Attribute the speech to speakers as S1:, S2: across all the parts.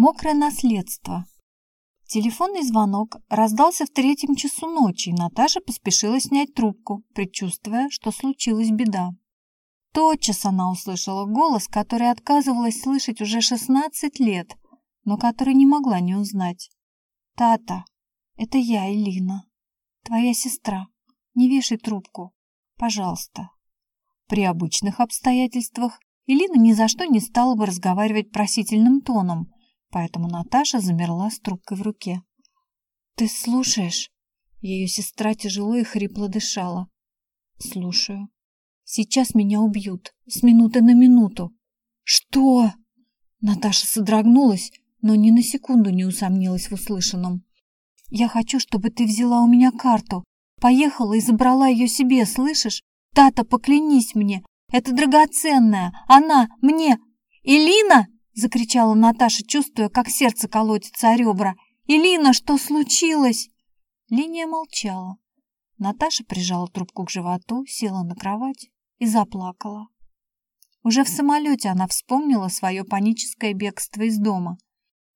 S1: Мокрое наследство. Телефонный звонок раздался в третьем часу ночи, и Наташа поспешила снять трубку, предчувствуя, что случилась беда. Тотчас она услышала голос, который отказывалась слышать уже 16 лет, но который не могла не узнать. «Тата, это я, Элина, твоя сестра. Не вешай трубку, пожалуйста». При обычных обстоятельствах Элина ни за что не стала бы разговаривать просительным тоном, поэтому Наташа замерла с трубкой в руке. «Ты слушаешь?» Ее сестра тяжело и хрипло дышала. «Слушаю. Сейчас меня убьют. С минуты на минуту». «Что?» Наташа содрогнулась, но ни на секунду не усомнилась в услышанном. «Я хочу, чтобы ты взяла у меня карту, поехала и забрала ее себе, слышишь? Тата, поклянись мне, это драгоценная, она мне... Элина!» Закричала Наташа, чувствуя, как сердце колотится о ребра. «Элина, что случилось?» Линия молчала. Наташа прижала трубку к животу, села на кровать и заплакала. Уже в самолете она вспомнила свое паническое бегство из дома.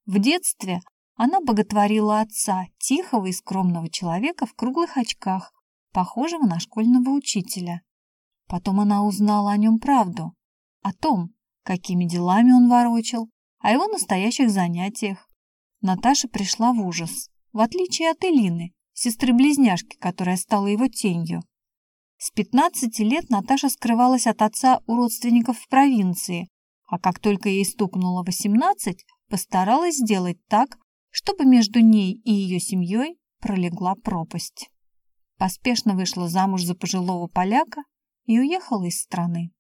S1: В детстве она боготворила отца, тихого и скромного человека в круглых очках, похожего на школьного учителя. Потом она узнала о нем правду, о том, какими делами он ворочал, о его настоящих занятиях. Наташа пришла в ужас, в отличие от Элины, сестры-близняшки, которая стала его тенью. С 15 лет Наташа скрывалась от отца у родственников в провинции, а как только ей стукнуло 18, постаралась сделать так, чтобы между ней и ее семьей пролегла пропасть. Поспешно вышла замуж за пожилого поляка и уехала из страны.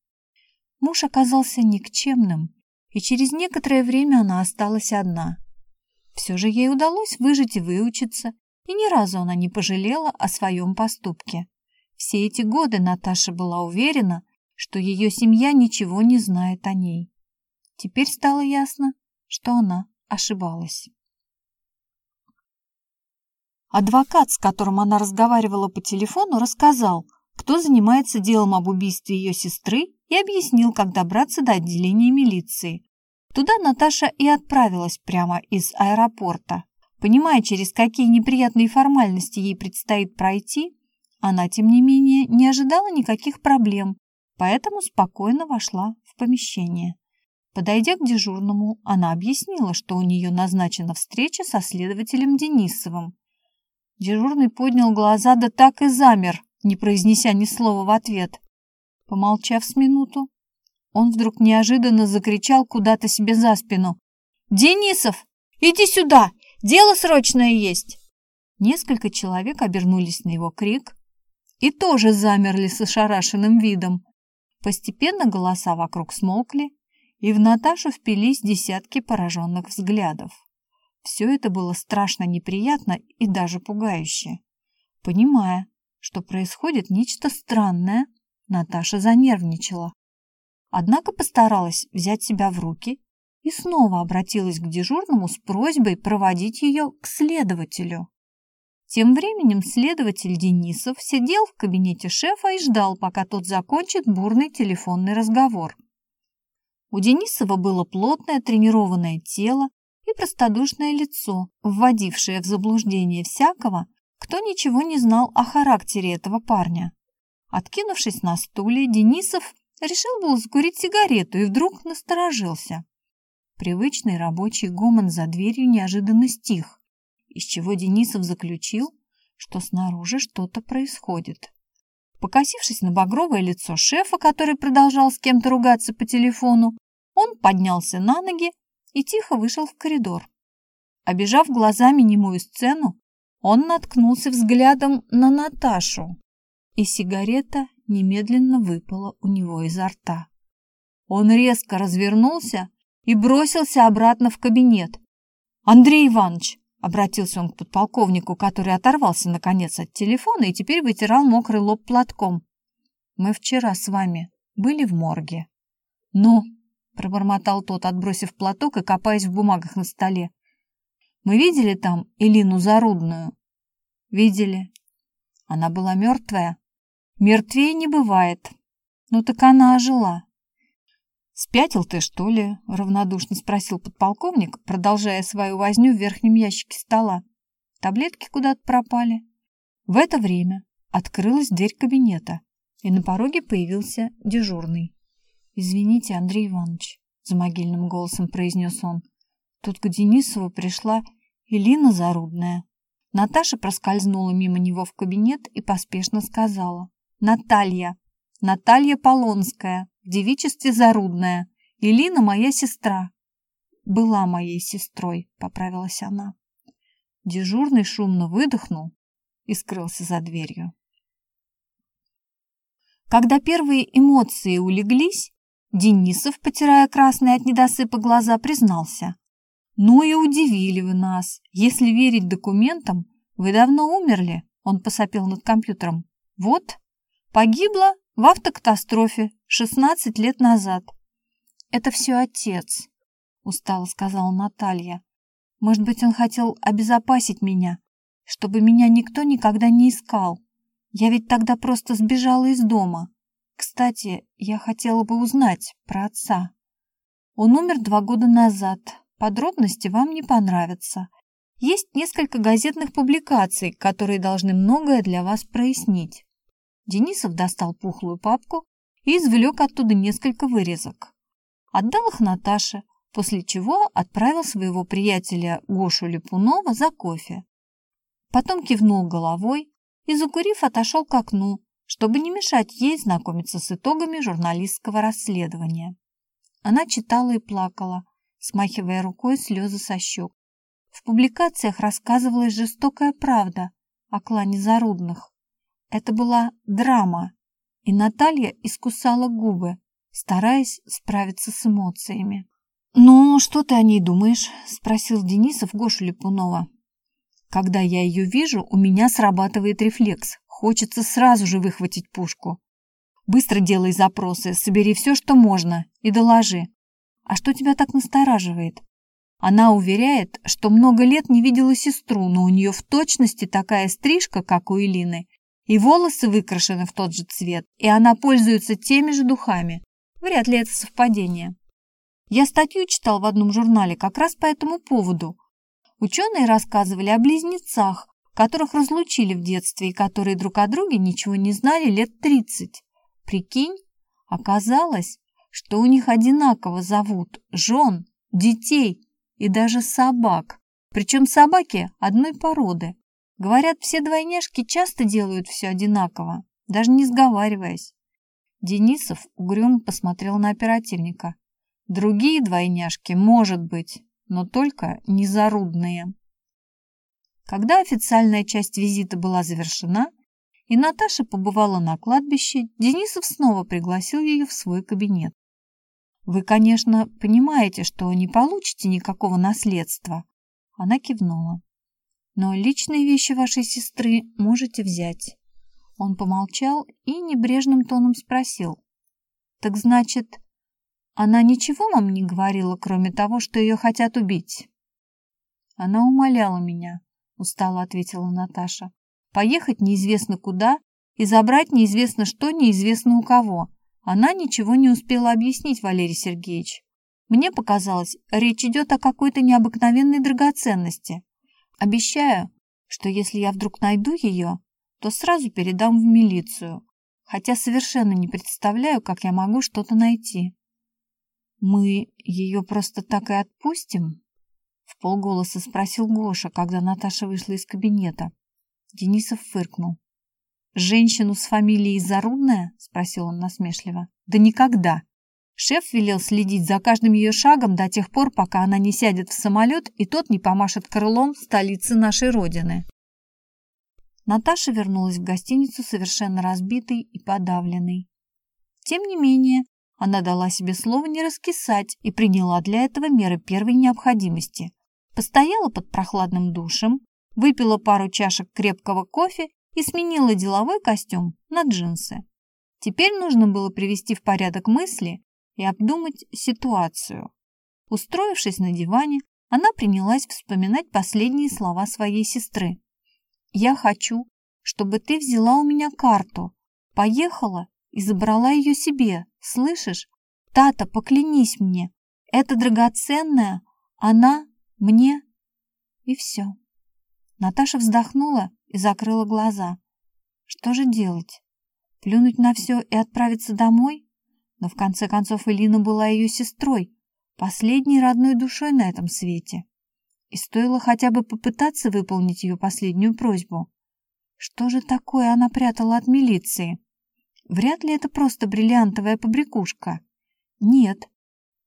S1: Муж оказался никчемным, и через некоторое время она осталась одна. Все же ей удалось выжить и выучиться, и ни разу она не пожалела о своем поступке. Все эти годы Наташа была уверена, что ее семья ничего не знает о ней. Теперь стало ясно, что она ошибалась. Адвокат, с которым она разговаривала по телефону, рассказал, кто занимается делом об убийстве ее сестры и объяснил, как добраться до отделения милиции. Туда Наташа и отправилась прямо из аэропорта. Понимая, через какие неприятные формальности ей предстоит пройти, она, тем не менее, не ожидала никаких проблем, поэтому спокойно вошла в помещение. Подойдя к дежурному, она объяснила, что у нее назначена встреча со следователем Денисовым. Дежурный поднял глаза, да так и замер, не произнеся ни слова в ответ. Помолчав с минуту, он вдруг неожиданно закричал куда-то себе за спину. «Денисов, иди сюда! Дело срочное есть!» Несколько человек обернулись на его крик и тоже замерли с ошарашенным видом. Постепенно голоса вокруг смолкли, и в Наташу впились десятки пораженных взглядов. Все это было страшно неприятно и даже пугающе. Понимая, что происходит нечто странное, Наташа занервничала. Однако постаралась взять себя в руки и снова обратилась к дежурному с просьбой проводить ее к следователю. Тем временем следователь Денисов сидел в кабинете шефа и ждал, пока тот закончит бурный телефонный разговор. У Денисова было плотное тренированное тело и простодушное лицо, вводившее в заблуждение всякого, кто ничего не знал о характере этого парня. Откинувшись на стуле, Денисов решил было закурить сигарету и вдруг насторожился. Привычный рабочий гомон за дверью неожиданно стих, из чего Денисов заключил, что снаружи что-то происходит. Покосившись на багровое лицо шефа, который продолжал с кем-то ругаться по телефону, он поднялся на ноги и тихо вышел в коридор. Обежав глазами немую сцену, он наткнулся взглядом на Наташу, и сигарета немедленно выпала у него изо рта. Он резко развернулся и бросился обратно в кабинет. «Андрей Иванович!» — обратился он к подполковнику, который оторвался, наконец, от телефона и теперь вытирал мокрый лоб платком. «Мы вчера с вами были в морге». «Ну?» — пробормотал тот, отбросив платок и копаясь в бумагах на столе. «Мы видели там Элину Зарудную?» «Видели. Она была мертвая?» Мертвее не бывает. Ну так она ожила. «Спятил ты, что ли?» — равнодушно спросил подполковник, продолжая свою возню в верхнем ящике стола. Таблетки куда-то пропали. В это время открылась дверь кабинета, и на пороге появился дежурный. «Извините, Андрей Иванович», — за могильным голосом произнес он. «Тут к Денисову пришла Элина Зарудная». Наташа проскользнула мимо него в кабинет и поспешно сказала. «Наталья! Наталья Полонская, в девичестве Зарудная. Элина моя сестра». «Была моей сестрой», — поправилась она. Дежурный шумно выдохнул и скрылся за дверью. Когда первые эмоции улеглись, Денисов, потирая красные от недосыпа глаза, признался. «Ну и удивили вы нас. Если верить документам, вы давно умерли», — он посопел над компьютером. «Вот, погибла в автокатастрофе 16 лет назад». «Это все отец», — устало сказала Наталья. «Может быть, он хотел обезопасить меня, чтобы меня никто никогда не искал. Я ведь тогда просто сбежала из дома. Кстати, я хотела бы узнать про отца. Он умер два года назад. Подробности вам не понравятся. Есть несколько газетных публикаций, которые должны многое для вас прояснить. Денисов достал пухлую папку и извлек оттуда несколько вырезок. Отдал их Наташе, после чего отправил своего приятеля Гошу Липунова за кофе. Потом кивнул головой и, закурив, отошел к окну, чтобы не мешать ей знакомиться с итогами журналистского расследования. Она читала и плакала, смахивая рукой слезы со щек. В публикациях рассказывалась жестокая правда о клане Зарудных. Это была драма, и Наталья искусала губы, стараясь справиться с эмоциями. «Ну, что ты о ней думаешь?» – спросил Денисов Гошу Липунова. «Когда я ее вижу, у меня срабатывает рефлекс. Хочется сразу же выхватить пушку. Быстро делай запросы, собери все, что можно, и доложи. А что тебя так настораживает? Она уверяет, что много лет не видела сестру, но у нее в точности такая стрижка, как у Элины, и волосы выкрашены в тот же цвет, и она пользуется теми же духами. Вряд ли это совпадение. Я статью читал в одном журнале как раз по этому поводу. Ученые рассказывали о близнецах, которых разлучили в детстве и которые друг о друге ничего не знали лет тридцать. Прикинь, оказалось, что у них одинаково зовут жен, детей и даже собак. Причем собаки одной породы. Говорят, все двойняшки часто делают все одинаково, даже не сговариваясь. Денисов угрюмо посмотрел на оперативника. Другие двойняшки, может быть, но только незарудные. Когда официальная часть визита была завершена, и Наташа побывала на кладбище, Денисов снова пригласил ее в свой кабинет. «Вы, конечно, понимаете, что не получите никакого наследства». Она кивнула. «Но личные вещи вашей сестры можете взять». Он помолчал и небрежным тоном спросил. «Так значит, она ничего вам не говорила, кроме того, что ее хотят убить?» Она умоляла меня, устало ответила Наташа. Поехать неизвестно куда и забрать неизвестно что, неизвестно у кого. Она ничего не успела объяснить, Валерий Сергеевич. Мне показалось, речь идет о какой-то необыкновенной драгоценности. Обещаю, что если я вдруг найду ее, то сразу передам в милицию, хотя совершенно не представляю, как я могу что-то найти. Мы ее просто так и отпустим? В полголоса спросил Гоша, когда Наташа вышла из кабинета. Денисов фыркнул. «Женщину с фамилией Зарудная?» – спросил он насмешливо. «Да никогда!» Шеф велел следить за каждым ее шагом до тех пор, пока она не сядет в самолет и тот не помашет крылом столицы нашей Родины. Наташа вернулась в гостиницу совершенно разбитой и подавленной. Тем не менее, она дала себе слово не раскисать и приняла для этого меры первой необходимости. Постояла под прохладным душем, выпила пару чашек крепкого кофе и сменила деловой костюм на джинсы. Теперь нужно было привести в порядок мысли и обдумать ситуацию. Устроившись на диване, она принялась вспоминать последние слова своей сестры. «Я хочу, чтобы ты взяла у меня карту, поехала и забрала ее себе, слышишь? Тата, поклянись мне, это драгоценное, она мне и все. Наташа вздохнула и закрыла глаза. Что же делать? Плюнуть на все и отправиться домой? Но в конце концов Элина была ее сестрой, последней родной душой на этом свете. И стоило хотя бы попытаться выполнить ее последнюю просьбу. Что же такое она прятала от милиции? Вряд ли это просто бриллиантовая побрякушка. Нет,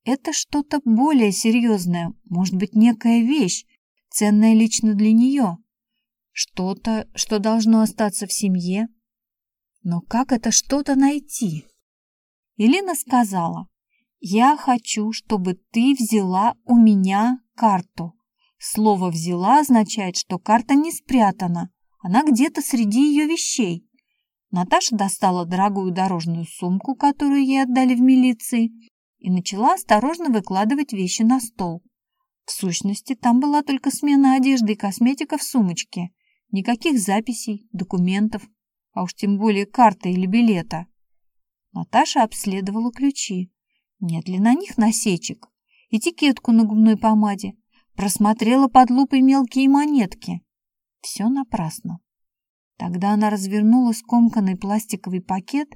S1: это что-то более серьезное, может быть, некая вещь, ценная лично для нее. Что-то, что должно остаться в семье. Но как это что-то найти? Елена сказала, «Я хочу, чтобы ты взяла у меня карту». Слово «взяла» означает, что карта не спрятана, она где-то среди ее вещей. Наташа достала дорогую дорожную сумку, которую ей отдали в милиции, и начала осторожно выкладывать вещи на стол. В сущности, там была только смена одежды и косметика в сумочке. Никаких записей, документов, а уж тем более карты или билета. Наташа обследовала ключи. Нет ли на них насечек? Этикетку на губной помаде. Просмотрела под лупой мелкие монетки. Все напрасно. Тогда она развернула скомканный пластиковый пакет,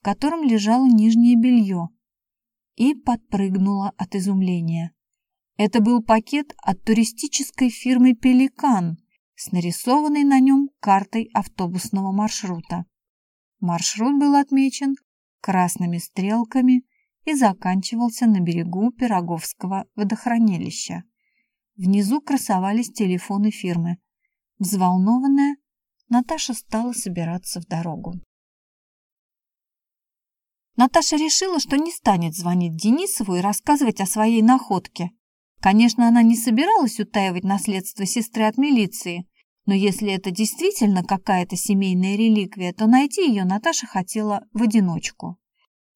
S1: в котором лежало нижнее белье, и подпрыгнула от изумления. Это был пакет от туристической фирмы «Пеликан» с нарисованной на нем картой автобусного маршрута. Маршрут был отмечен красными стрелками и заканчивался на берегу Пироговского водохранилища. Внизу красовались телефоны фирмы. Взволнованная, Наташа стала собираться в дорогу. Наташа решила, что не станет звонить Денисову и рассказывать о своей находке. Конечно, она не собиралась утаивать наследство сестры от милиции, но если это действительно какая-то семейная реликвия, то найти ее Наташа хотела в одиночку.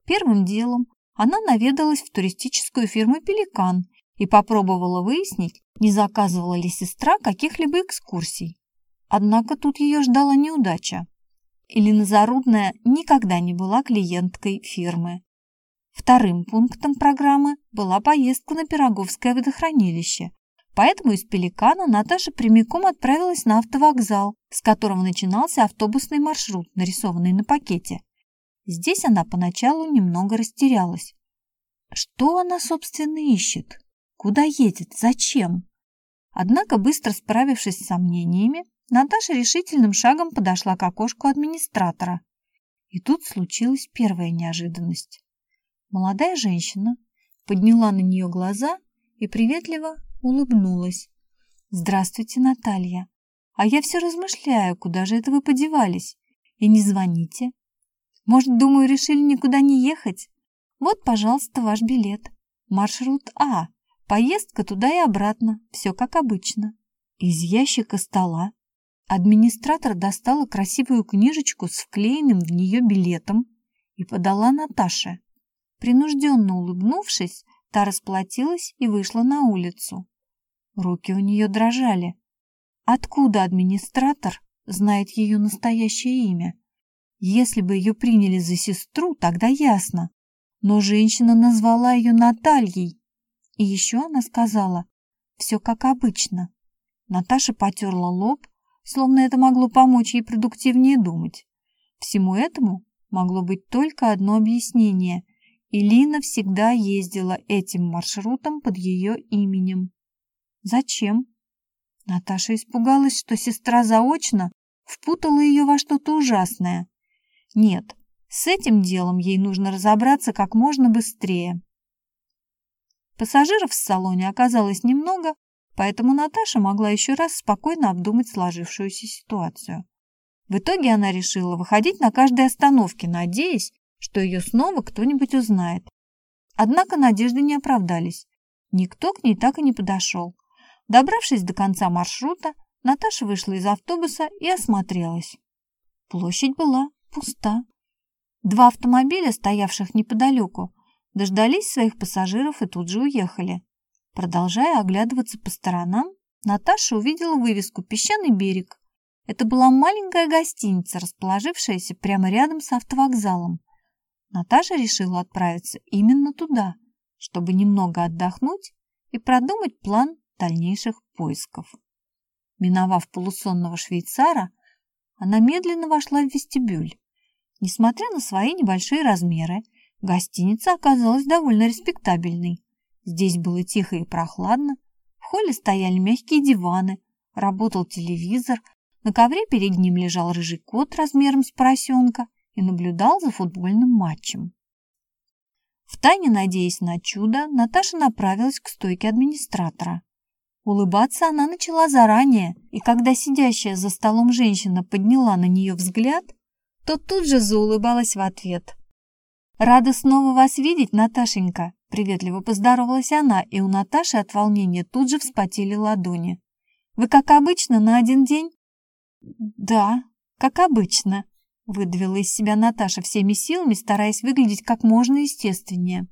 S1: Первым делом она наведалась в туристическую фирму «Пеликан» и попробовала выяснить, не заказывала ли сестра каких-либо экскурсий. Однако тут ее ждала неудача. Элина Зарудная никогда не была клиенткой фирмы. Вторым пунктом программы была поездка на Пироговское водохранилище, поэтому из Пеликана Наташа прямиком отправилась на автовокзал, с которого начинался автобусный маршрут, нарисованный на пакете. Здесь она поначалу немного растерялась. Что она, собственно, ищет? Куда едет? Зачем? Однако, быстро справившись с сомнениями, Наташа решительным шагом подошла к окошку администратора. И тут случилась первая неожиданность. Молодая женщина подняла на нее глаза и приветливо улыбнулась. «Здравствуйте, Наталья. А я все размышляю, куда же это вы подевались? И не звоните. Может, думаю, решили никуда не ехать? Вот, пожалуйста, ваш билет. Маршрут А. Поездка туда и обратно. Все как обычно». Из ящика стола Администратор достала красивую книжечку с вклеенным в нее билетом и подала Наташе. Принужденно улыбнувшись, та расплатилась и вышла на улицу. Руки у нее дрожали. Откуда администратор знает ее настоящее имя? Если бы ее приняли за сестру, тогда ясно. Но женщина назвала ее Натальей. И еще она сказала, все как обычно. Наташа потерла лоб, словно это могло помочь ей продуктивнее думать. Всему этому могло быть только одно объяснение. Илина всегда ездила этим маршрутом под ее именем. Зачем? Наташа испугалась, что сестра заочно впутала ее во что-то ужасное. Нет, с этим делом ей нужно разобраться как можно быстрее. Пассажиров в салоне оказалось немного, поэтому Наташа могла еще раз спокойно обдумать сложившуюся ситуацию. В итоге она решила выходить на каждой остановке, надеясь, что ее снова кто-нибудь узнает. Однако надежды не оправдались. Никто к ней так и не подошел. Добравшись до конца маршрута, Наташа вышла из автобуса и осмотрелась. Площадь была пуста. Два автомобиля, стоявших неподалеку, дождались своих пассажиров и тут же уехали. Продолжая оглядываться по сторонам, Наташа увидела вывеску «Песчаный берег». Это была маленькая гостиница, расположившаяся прямо рядом с автовокзалом. Наташа решила отправиться именно туда, чтобы немного отдохнуть и продумать план дальнейших поисков. Миновав полусонного швейцара, она медленно вошла в вестибюль. Несмотря на свои небольшие размеры, гостиница оказалась довольно респектабельной. Здесь было тихо и прохладно, в холле стояли мягкие диваны, работал телевизор, на ковре перед ним лежал рыжий кот размером с поросенка и наблюдал за футбольным матчем. Втайне надеясь на чудо, Наташа направилась к стойке администратора. Улыбаться она начала заранее, и когда сидящая за столом женщина подняла на нее взгляд, то тут же заулыбалась в ответ. «Рада снова вас видеть, Наташенька!» Приветливо поздоровалась она, и у Наташи от волнения тут же вспотели ладони. «Вы, как обычно, на один день?» «Да, как обычно», — выдавила из себя Наташа всеми силами, стараясь выглядеть как можно естественнее.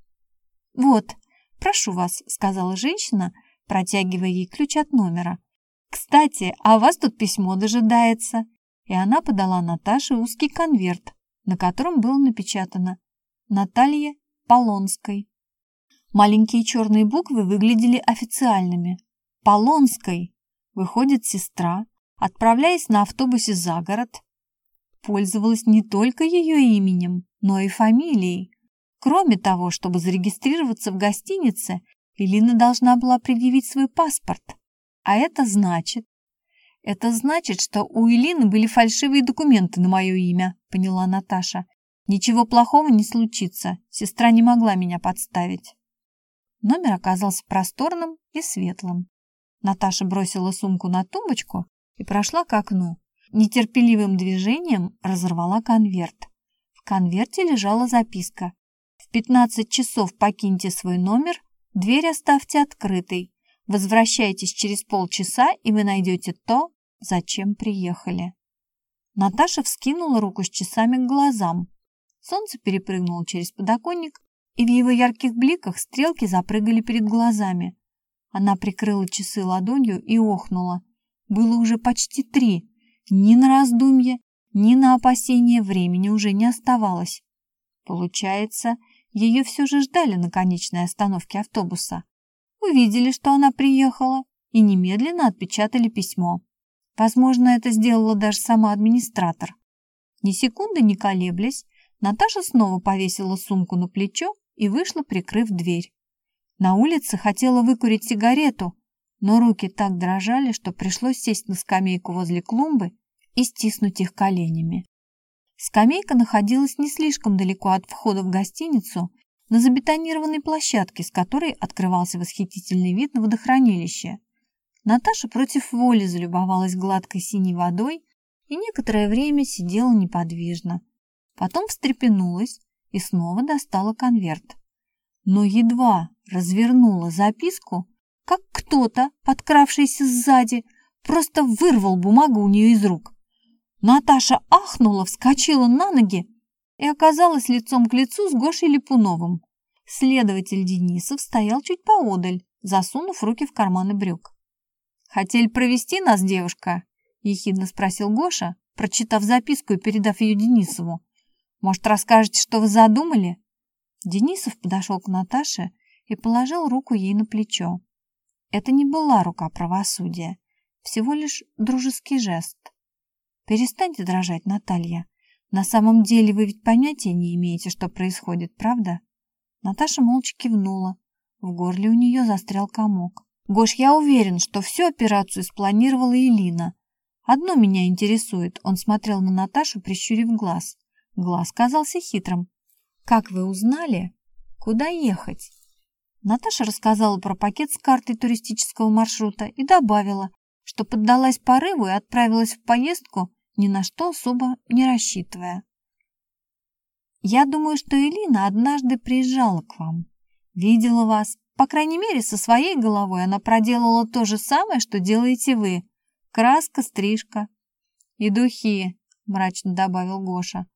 S1: «Вот, прошу вас», — сказала женщина, протягивая ей ключ от номера. «Кстати, а вас тут письмо дожидается». И она подала Наташе узкий конверт, на котором было напечатано «Наталья Полонской». Маленькие черные буквы выглядели официальными. Полонской, выходит сестра, отправляясь на автобусе за город, пользовалась не только ее именем, но и фамилией. Кроме того, чтобы зарегистрироваться в гостинице, Элина должна была предъявить свой паспорт. А это значит... Это значит, что у Элины были фальшивые документы на мое имя, поняла Наташа. Ничего плохого не случится, сестра не могла меня подставить. Номер оказался просторным и светлым. Наташа бросила сумку на тумбочку и прошла к окну. Нетерпеливым движением разорвала конверт. В конверте лежала записка. В 15 часов покиньте свой номер, дверь оставьте открытой. Возвращайтесь через полчаса, и вы найдете то, зачем приехали. Наташа вскинула руку с часами к глазам. Солнце перепрыгнуло через подоконник и в его ярких бликах стрелки запрыгали перед глазами. Она прикрыла часы ладонью и охнула. Было уже почти три. Ни на раздумье, ни на опасение времени уже не оставалось. Получается, ее все же ждали на конечной остановке автобуса. Увидели, что она приехала, и немедленно отпечатали письмо. Возможно, это сделала даже сама администратор. Ни секунды не колеблясь, Наташа снова повесила сумку на плечо и вышла, прикрыв дверь. На улице хотела выкурить сигарету, но руки так дрожали, что пришлось сесть на скамейку возле клумбы и стиснуть их коленями. Скамейка находилась не слишком далеко от входа в гостиницу, на забетонированной площадке, с которой открывался восхитительный вид на водохранилище. Наташа против воли залюбовалась гладкой синей водой и некоторое время сидела неподвижно. Потом встрепенулась и снова достала конверт. Но едва развернула записку, как кто-то, подкравшийся сзади, просто вырвал бумагу у нее из рук. Наташа ахнула, вскочила на ноги и оказалась лицом к лицу с Гошей Липуновым. Следователь Денисов стоял чуть поодаль, засунув руки в карманы брюк. «Хотели провести нас, девушка?» – ехидно спросил Гоша, прочитав записку и передав ее Денисову. Может, расскажете, что вы задумали?» Денисов подошел к Наташе и положил руку ей на плечо. Это не была рука правосудия, всего лишь дружеский жест. «Перестаньте дрожать, Наталья. На самом деле вы ведь понятия не имеете, что происходит, правда?» Наташа молча кивнула. В горле у нее застрял комок. «Гош, я уверен, что всю операцию спланировала Элина. Одно меня интересует». Он смотрел на Наташу, прищурив глаз. Глаз казался хитрым. «Как вы узнали, куда ехать?» Наташа рассказала про пакет с картой туристического маршрута и добавила, что поддалась порыву и отправилась в поездку, ни на что особо не рассчитывая. «Я думаю, что Элина однажды приезжала к вам, видела вас, по крайней мере, со своей головой она проделала то же самое, что делаете вы. Краска, стрижка и духи», — мрачно добавил Гоша.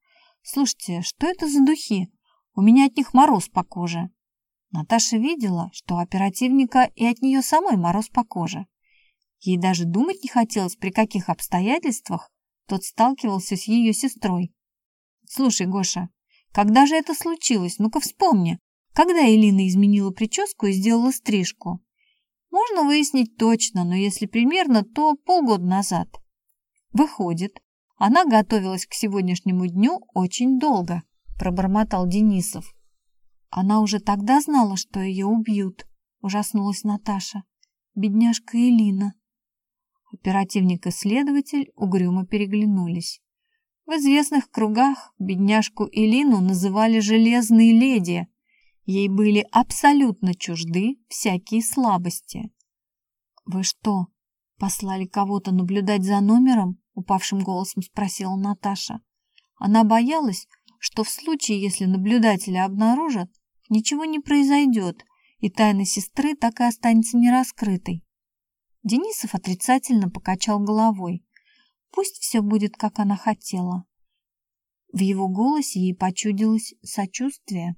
S1: «Слушайте, что это за духи? У меня от них мороз по коже». Наташа видела, что у оперативника и от нее самой мороз по коже. Ей даже думать не хотелось, при каких обстоятельствах тот сталкивался с ее сестрой. «Слушай, Гоша, Когда же это случилось? Ну-ка вспомни. Когда Элина изменила прическу и сделала стрижку? Можно выяснить точно, но если примерно, то полгода назад. Выходит, она готовилась к сегодняшнему дню очень долго, пробормотал Денисов. Она уже тогда знала, что ее убьют, ужаснулась Наташа. Бедняжка Элина. Оперативник и следователь угрюмо переглянулись. В известных кругах бедняжку Элину называли «железной леди». Ей были абсолютно чужды всякие слабости. «Вы что, послали кого-то наблюдать за номером?» — упавшим голосом спросила Наташа. Она боялась, что в случае, если наблюдателя обнаружат, ничего не произойдет, и тайна сестры так и останется нераскрытой. Денисов отрицательно покачал головой. Пусть все будет, как она хотела. В его голосе ей почудилось сочувствие.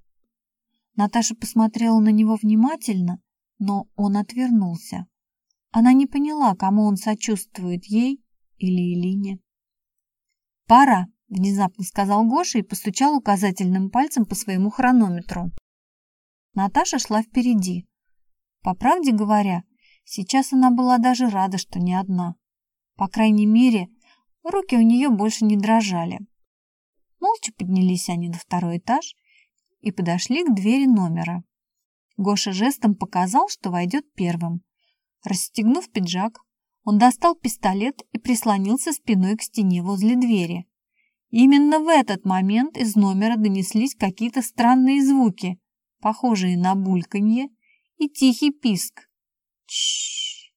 S1: Наташа посмотрела на него внимательно, но он отвернулся. Она не поняла, кому он сочувствует, ей или Элине. «Пора», — внезапно сказал Гоша и постучал указательным пальцем по своему хронометру. Наташа шла впереди. По правде говоря, сейчас она была даже рада, что не одна. По крайней мере, руки у нее больше не дрожали. Молча поднялись они на второй этаж и подошли к двери номера. Гоша жестом показал, что войдет первым. Расстегнув пиджак, он достал пистолет и прислонился спиной к стене возле двери. Именно в этот момент из номера донеслись какие-то странные звуки, похожие на бульканье и тихий писк. Чш!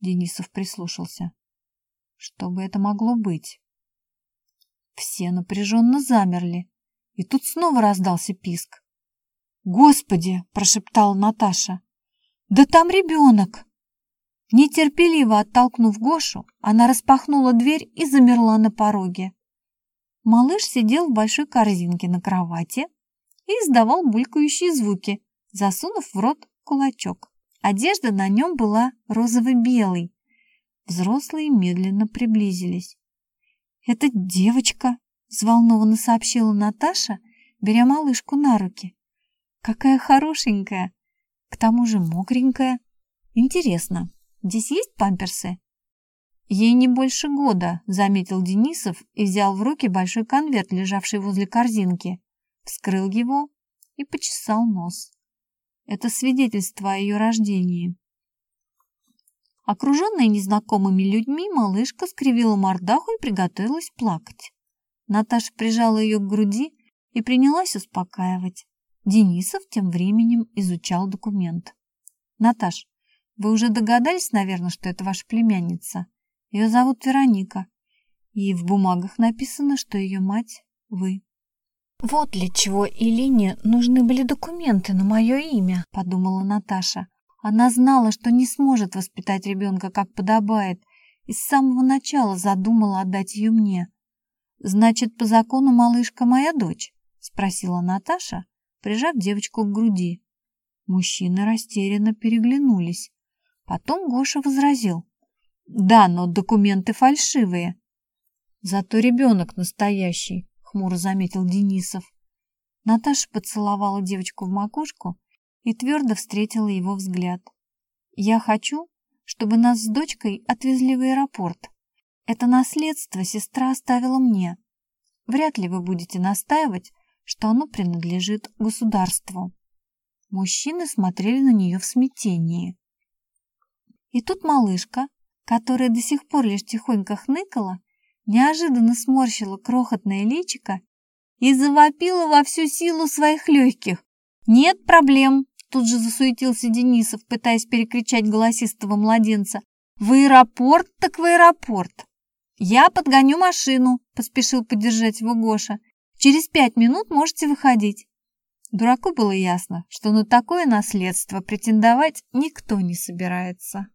S1: Денисов прислушался. Что бы это могло быть? Все напряженно замерли, и тут снова раздался писк. «Господи!» – прошептала Наташа. «Да там ребенок!» Нетерпеливо оттолкнув Гошу, она распахнула дверь и замерла на пороге. Малыш сидел в большой корзинке на кровати и издавал булькающие звуки, засунув в рот кулачок. Одежда на нем была розово-белой. Взрослые медленно приблизились. «Это девочка!» — взволнованно сообщила Наташа, беря малышку на руки. «Какая хорошенькая! К тому же мокренькая. Интересно, Здесь есть памперсы?» «Ей не больше года», — заметил Денисов и взял в руки большой конверт, лежавший возле корзинки, вскрыл его и почесал нос. Это свидетельство о ее рождении. Окруженная незнакомыми людьми, малышка скривила мордаху и приготовилась плакать. Наташа прижала ее к груди и принялась успокаивать. Денисов тем временем изучал документ. «Наташ, вы уже догадались, наверное, что это ваша племянница? Ее зовут Вероника. И в бумагах написано, что ее мать — вы. «Вот для чего Илине нужны были документы на мое имя», — подумала Наташа. Она знала, что не сможет воспитать ребенка, как подобает, и с самого начала задумала отдать ее мне. «Значит, по закону малышка моя дочь?» — спросила Наташа, прижав девочку к груди. Мужчины растерянно переглянулись. Потом Гоша возразил. «Да, но документы фальшивые». «Зато ребенок настоящий», — хмуро заметил Денисов. Наташа поцеловала девочку в макушку и твердо встретила его взгляд. «Я хочу, чтобы нас с дочкой отвезли в аэропорт. Это наследство сестра оставила мне. Вряд ли вы будете настаивать, что оно принадлежит государству». Мужчины смотрели на нее в смятении. И тут малышка, которая до сих пор лишь тихонько хныкала, неожиданно сморщила крохотное личико и завопила во всю силу своих легких. «Нет проблем!» — тут же засуетился Денисов, пытаясь перекричать голосистого младенца. «В аэропорт так в аэропорт!» «Я подгоню машину», — поспешил поддержать его Гоша. «Через пять минут можете выходить». Дураку было ясно, что на такое наследство претендовать никто не собирается.